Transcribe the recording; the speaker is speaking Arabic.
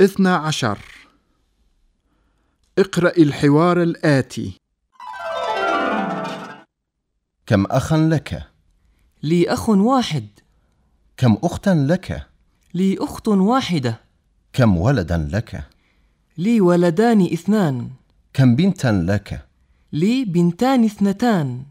اثنى عشر اقرأ الحوار الآتي كم أخا لك؟ لي أخ واحد كم أختا لك؟ لي أخت واحدة كم ولدا لك؟ لي ولدان اثنان كم بنتا لك؟ لي بنتان اثنتان